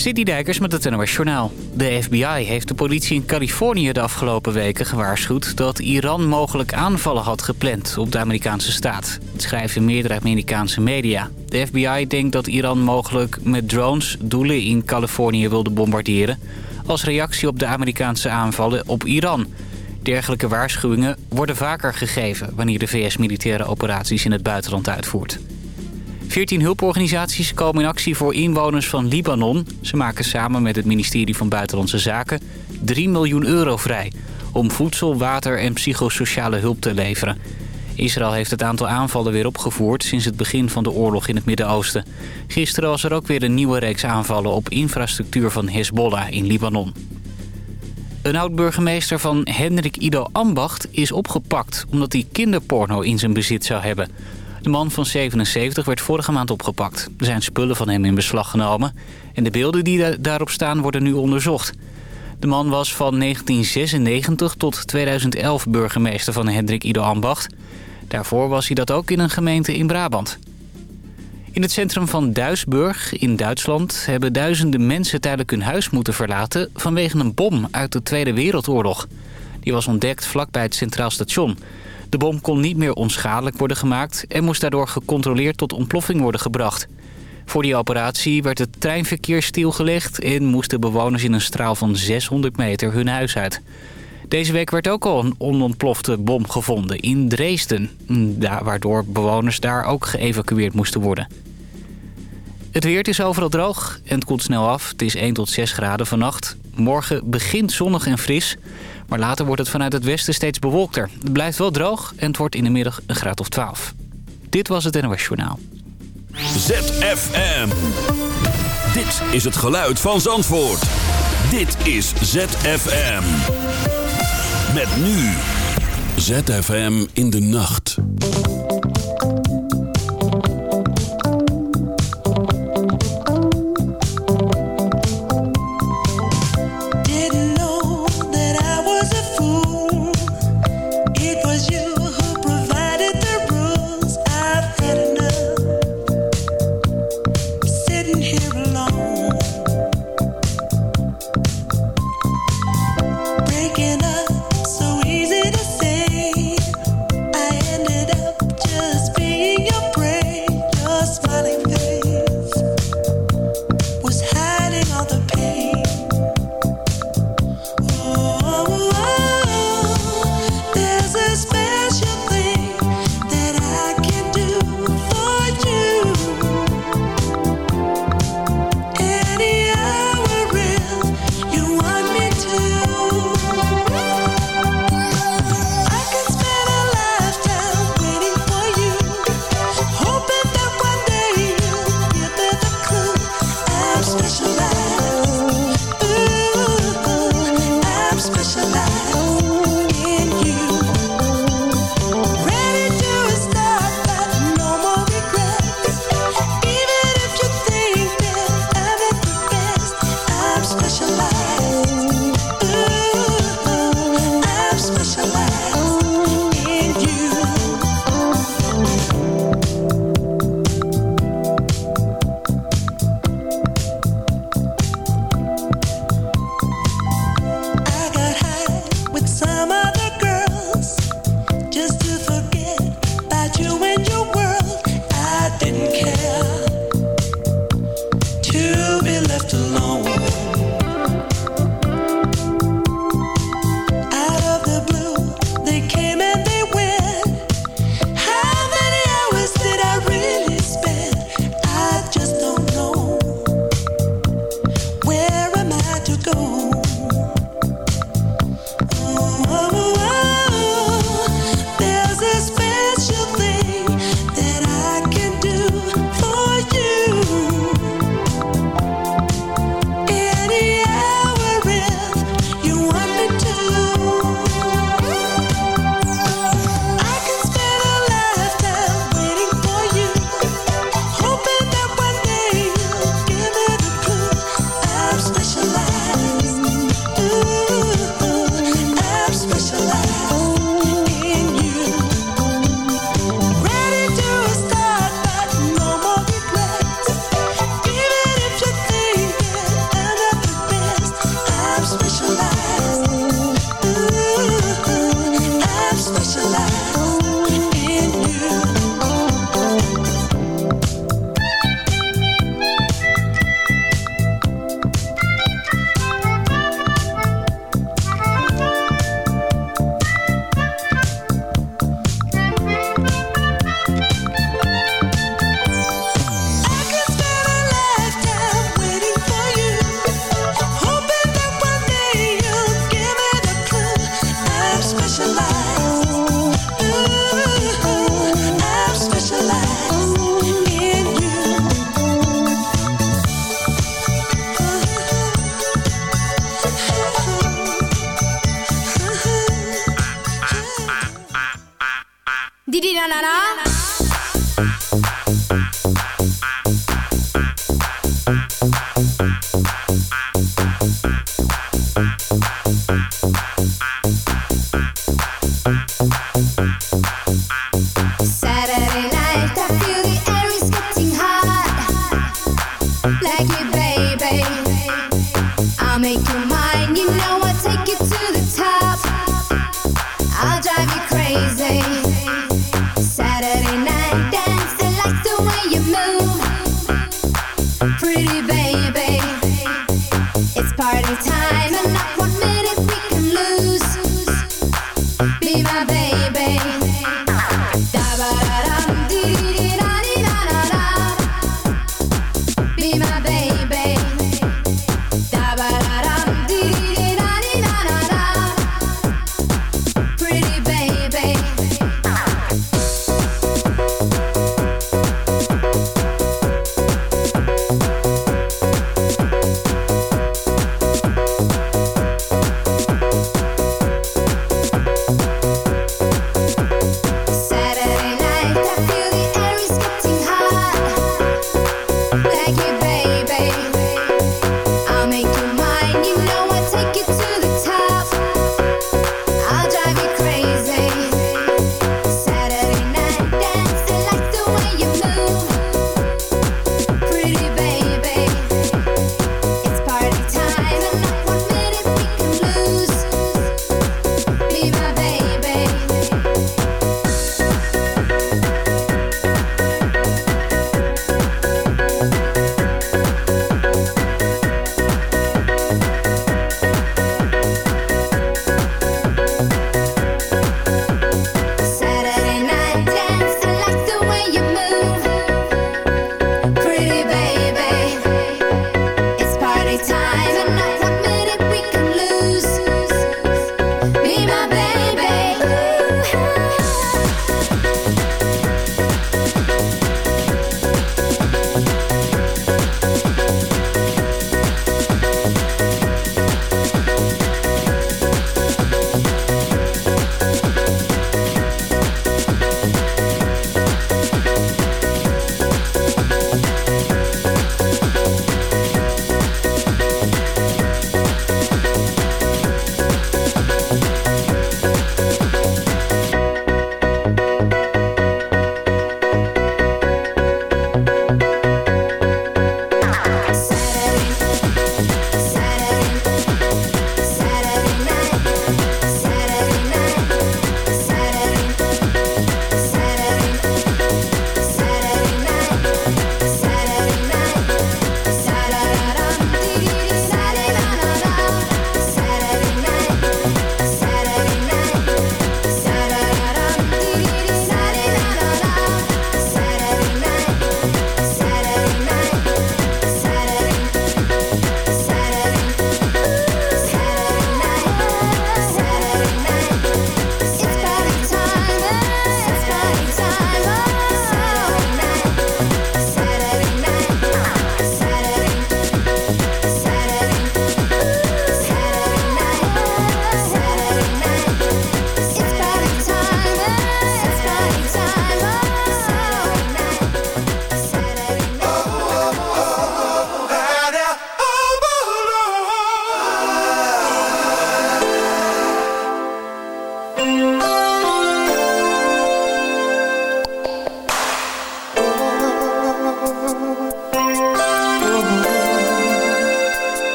Dijkers met het NOS Journaal. De FBI heeft de politie in Californië de afgelopen weken gewaarschuwd... dat Iran mogelijk aanvallen had gepland op de Amerikaanse staat. Het schrijven meerdere Amerikaanse media. De FBI denkt dat Iran mogelijk met drones doelen in Californië wilde bombarderen... als reactie op de Amerikaanse aanvallen op Iran. Dergelijke waarschuwingen worden vaker gegeven... wanneer de VS militaire operaties in het buitenland uitvoert. 14 hulporganisaties komen in actie voor inwoners van Libanon. Ze maken samen met het ministerie van Buitenlandse Zaken 3 miljoen euro vrij... om voedsel, water en psychosociale hulp te leveren. Israël heeft het aantal aanvallen weer opgevoerd sinds het begin van de oorlog in het Midden-Oosten. Gisteren was er ook weer een nieuwe reeks aanvallen op infrastructuur van Hezbollah in Libanon. Een oud-burgemeester van Hendrik Ido Ambacht is opgepakt... omdat hij kinderporno in zijn bezit zou hebben... De man van 77 werd vorige maand opgepakt. Er zijn spullen van hem in beslag genomen. En de beelden die daarop staan worden nu onderzocht. De man was van 1996 tot 2011 burgemeester van Hendrik Ido Ambacht. Daarvoor was hij dat ook in een gemeente in Brabant. In het centrum van Duisburg in Duitsland hebben duizenden mensen tijdelijk hun huis moeten verlaten vanwege een bom uit de Tweede Wereldoorlog. Die was ontdekt vlakbij het Centraal Station. De bom kon niet meer onschadelijk worden gemaakt... en moest daardoor gecontroleerd tot ontploffing worden gebracht. Voor die operatie werd het treinverkeer stilgelegd... en moesten bewoners in een straal van 600 meter hun huis uit. Deze week werd ook al een onontplofte bom gevonden in Dresden... waardoor bewoners daar ook geëvacueerd moesten worden. Het weer is overal droog en het koelt snel af. Het is 1 tot 6 graden vannacht. Morgen begint zonnig en fris... Maar later wordt het vanuit het westen steeds bewolkter. Het blijft wel droog en het wordt in de middag een graad of 12. Dit was het NOS Journaal. ZFM. Dit is het geluid van Zandvoort. Dit is ZFM. Met nu. ZFM in de nacht.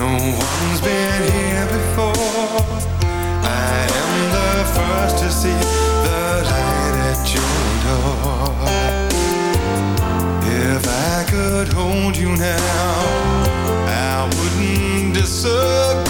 No one's been here before. I am the first to see the light at your door. If I could hold you now I wouldn't disagree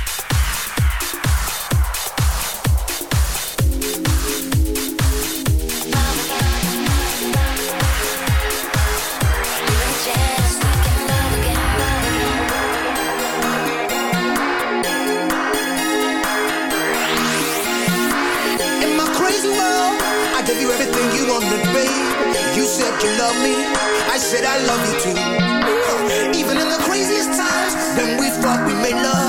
said I love you too. Even in the craziest times, when we fought, we made love.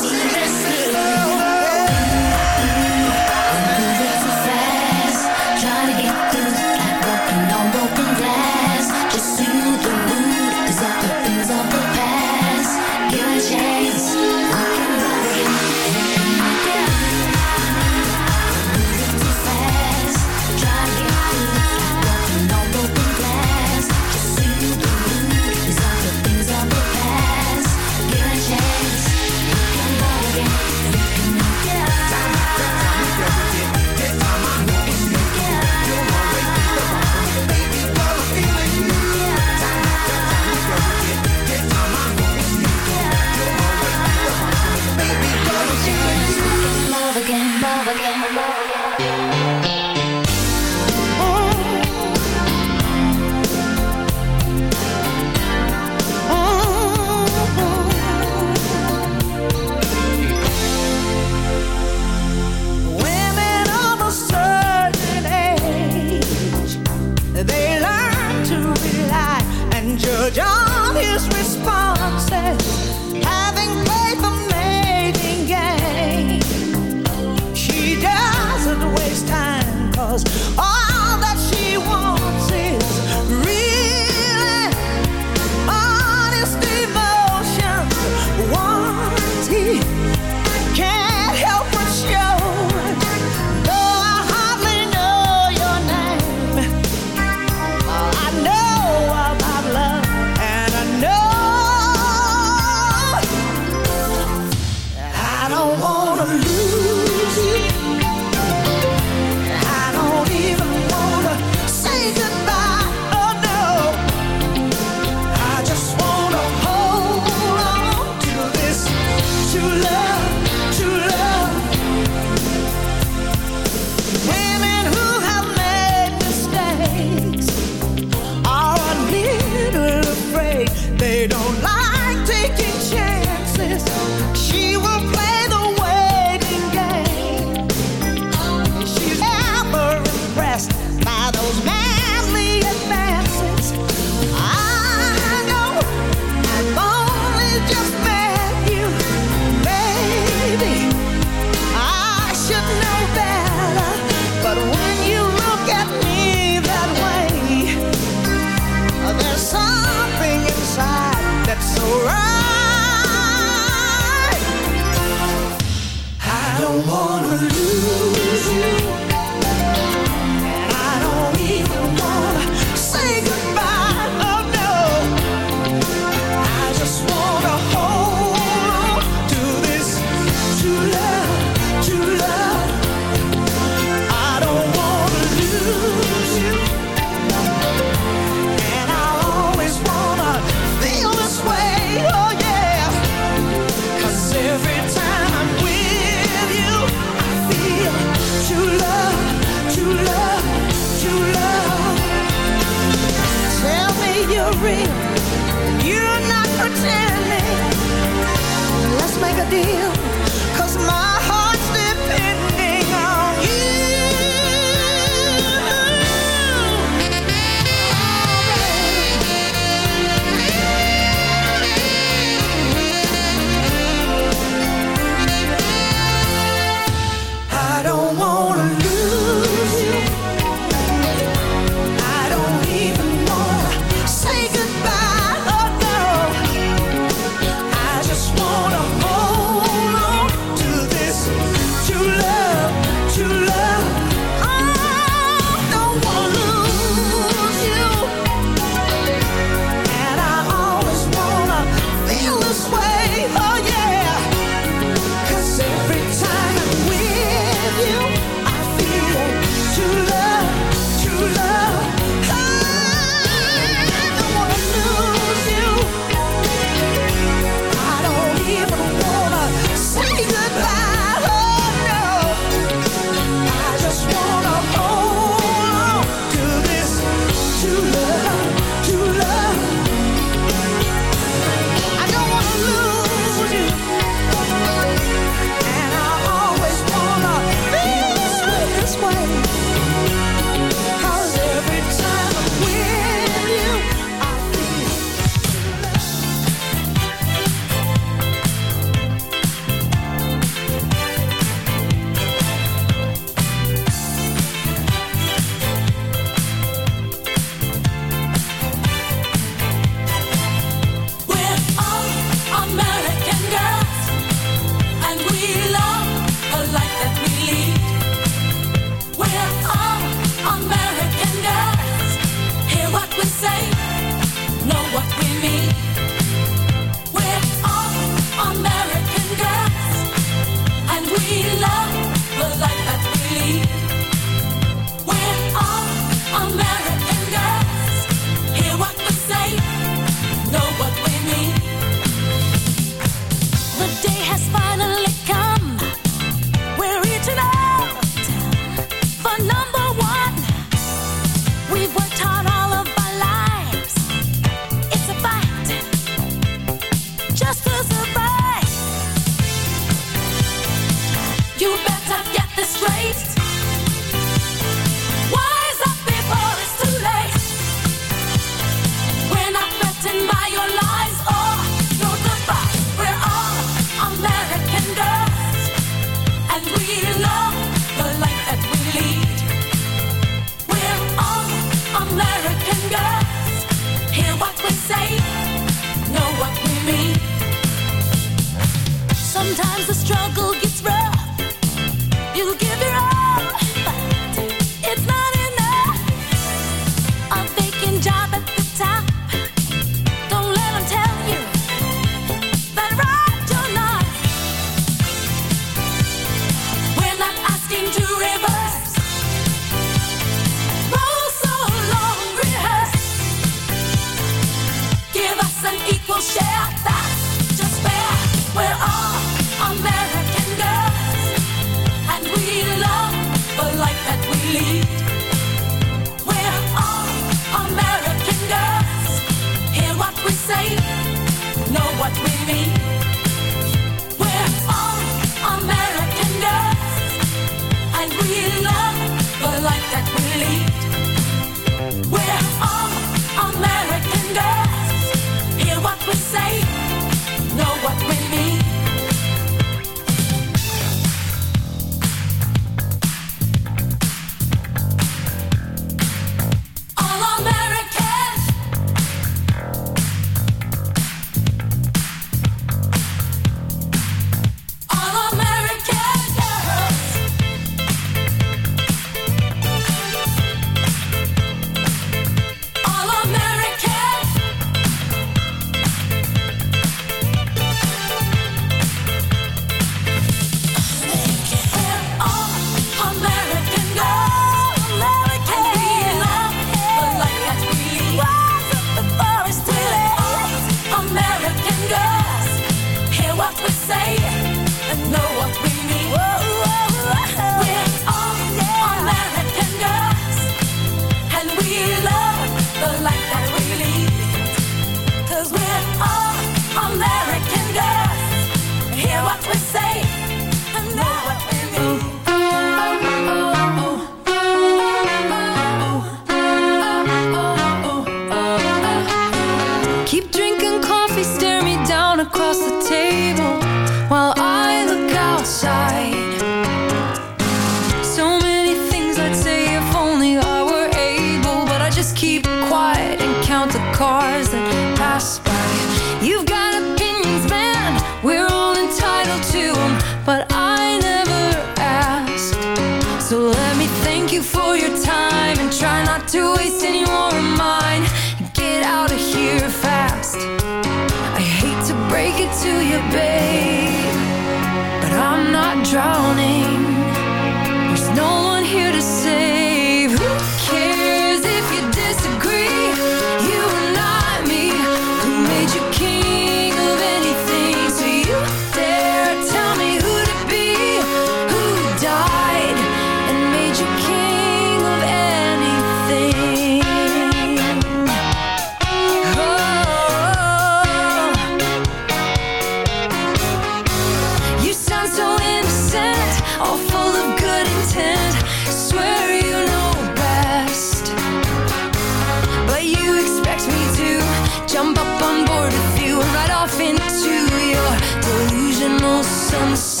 no sunset.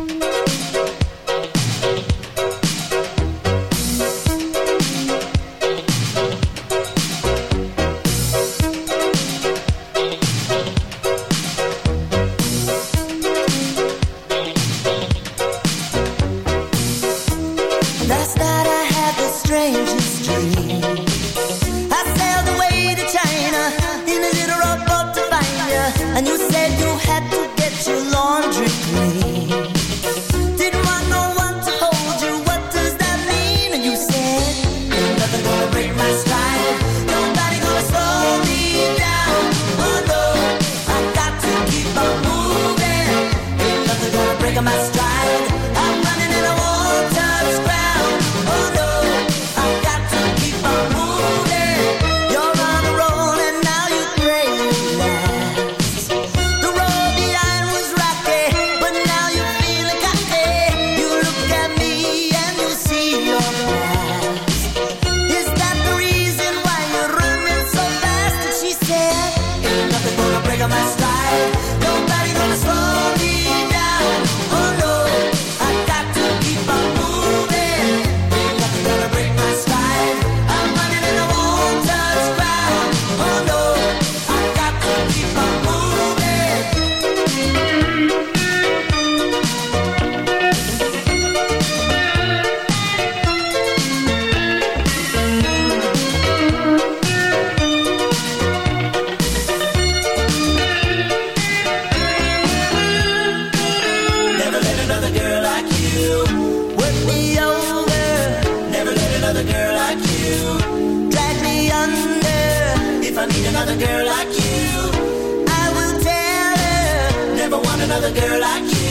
another girl like you. Drag me under. If I need another girl like you, I will tell her. Never want another girl like you.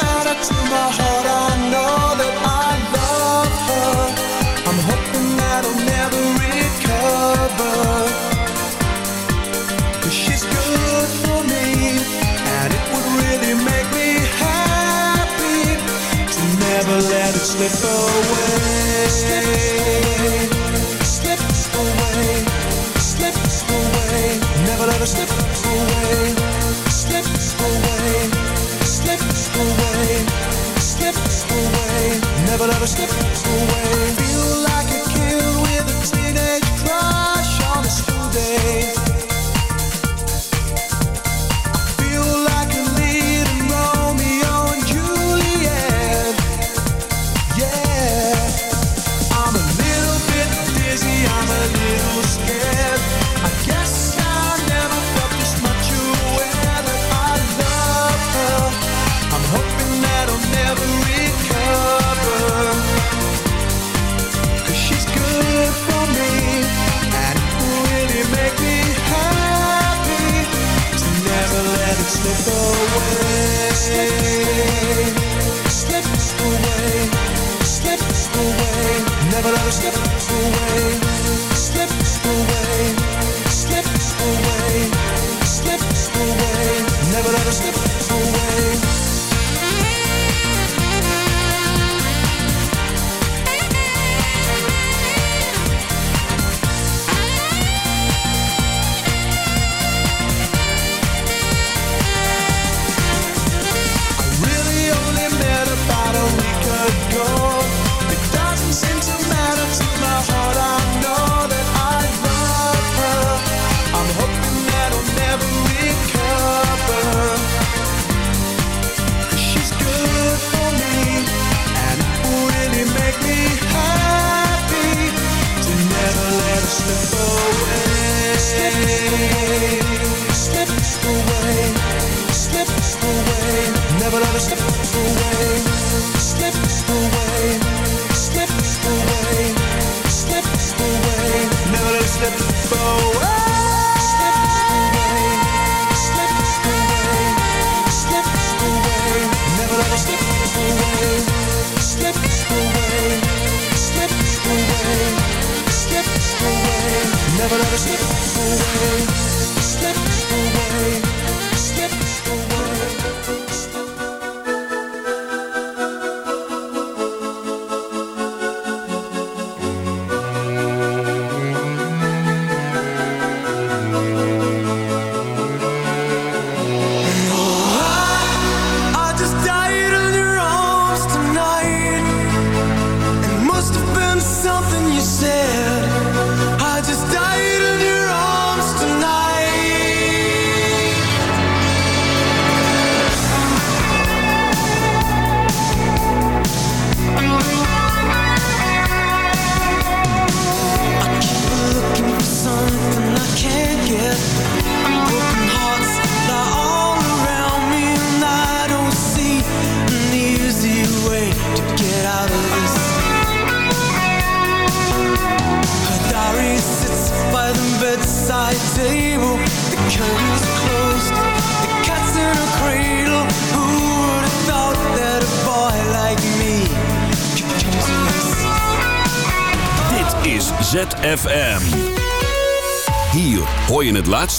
Slip away. slip away. slip away. Never let us slip away. slip away. slip away. slip away. Never let us slip